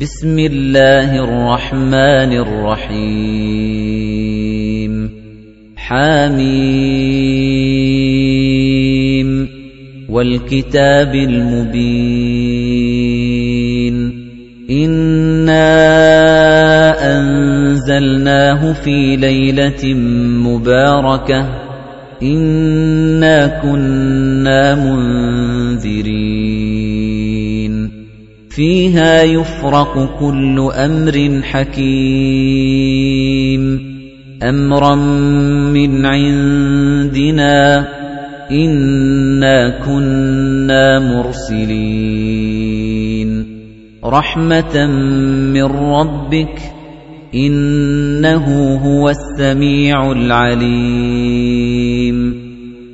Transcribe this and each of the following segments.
بسم الله الرحمن الرحيم. حميم. والكتاب المبين. إنا أنزلناه في ليلة مباركة. إنا كنا منذرين. فيها يفرق كل أمر حكيم. أمرا من عندنا إنا كنا مرسلين. رحمة من ربك إنه هو السميع العليم.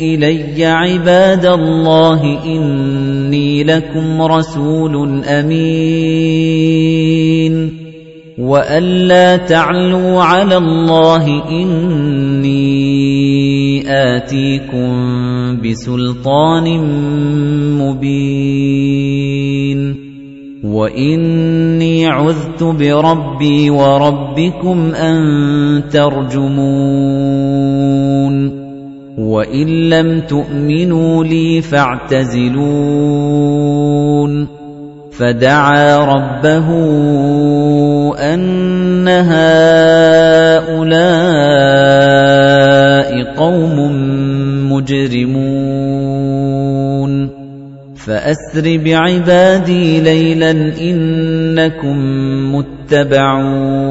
إِلَيَّ عِبَادَ اللَّهِ إِنِّي لَكُمْ رَسُولٌ أَمِينٌ. وَأَلَّا تَعْلُوا عَلَى اللَّهِ إِنِّي آتِيكُم بِسُلْطَانٍ مُّبِينٍ. وَإِنِّي عُذْتُ بِرَبِّي وَرَبِّكُمْ أَن تَرْجُمُونِ. وَإِن لَّمْ تُؤْمِنُوا لِي فَاعْتَزِلُونِ فَدَعَا رَبَّهُ أَنَّ هَٰؤُلَاءِ قَوْمٌ مُّجْرِمُونَ فَأَسْرِ بِعِبَادِي لَيْلًا إِنَّكُم مُّتَّبَعُونَ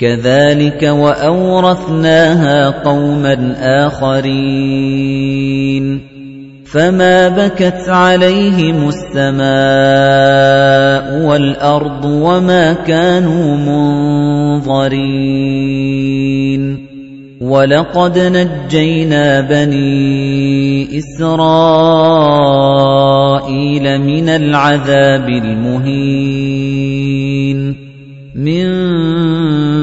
كَذَلِكَ وَأَوْرَثْنَاهَا قَوْمًا آخَرِينَ. فَمَا بَكَتْ عَلَيْهِمُ السَّمَاءُ وَالْأَرْضُ وَمَا كَانُوا مُنظَرِينَ. وَلَقَدْ نَجَّيْنَا بَنِي إِسْرَائِيلَ مِنَ الْعَذَابِ الْمُهِينِ. مِنْ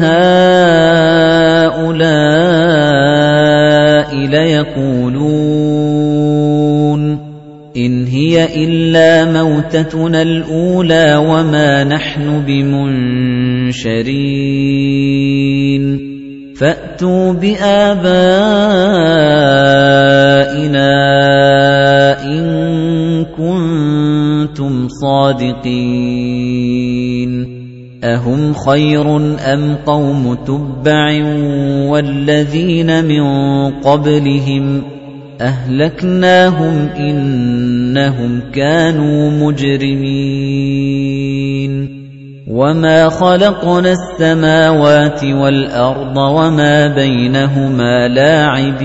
هَٰؤُلَاءِ لَيَقُولُونَ إِنْ هِيَ إِلَّا مَوْتَتُنَا الْأُولَىٰ وَمَا نَحْنُ بِمُنشَرِينَ فَأْتُوا بِآبَائِنَا إِن كُنتُمْ صَادِقِينَ أَهُمْ خَيْرٌ أَمْ قَوْمُ تُبَّعٍ وَالَّذِينَ مِن قَبْلِهِمْ أَهْلَكْنَاهُمْ إِنَّهُمْ كَانُوا مُجْرِمِينَ وَمَا خَلَقْنَا السَّمَاوَاتِ وَالْأَرْضَ وَمَا بَيْنَهُمَا لَاعِبِينَ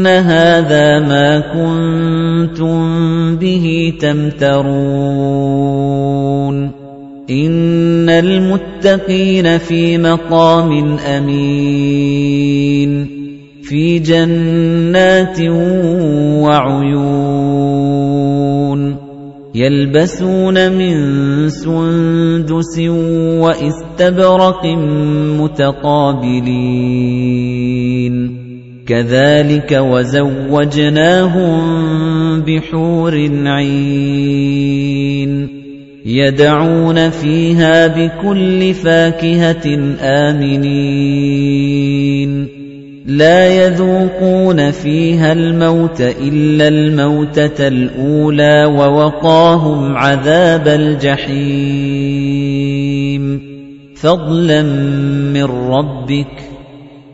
إِنَّ هَذَا مَا كُنتُم بِهِ تَمْتَرُونَ إِنَّ الْمُتَّقِينَ فِي مَقَامٍ أَمِينٍ فِي جَنَّاتٍ وَعُيُونٍ يَلْبَسُونَ مِن سُندُسٍ وَإِسْتَبْرَقٍ مُتَقَابِلِينَ كَذَلِكَ وَزَوَّجْنَاهُم بِحُورٍ عِينٍ يَدْعُونَ فِيهَا بِكُلِّ فَاكِهَةٍ آمِنِينَ. لَا يَذُوقُونَ فِيهَا الْمَوْتَ إِلَّا الْمَوْتَةَ الْأُولَى وَوَقَاهُمْ عَذَابَ الْجَحِيمِ. فَضْلًا مِّن رَّبِّكَ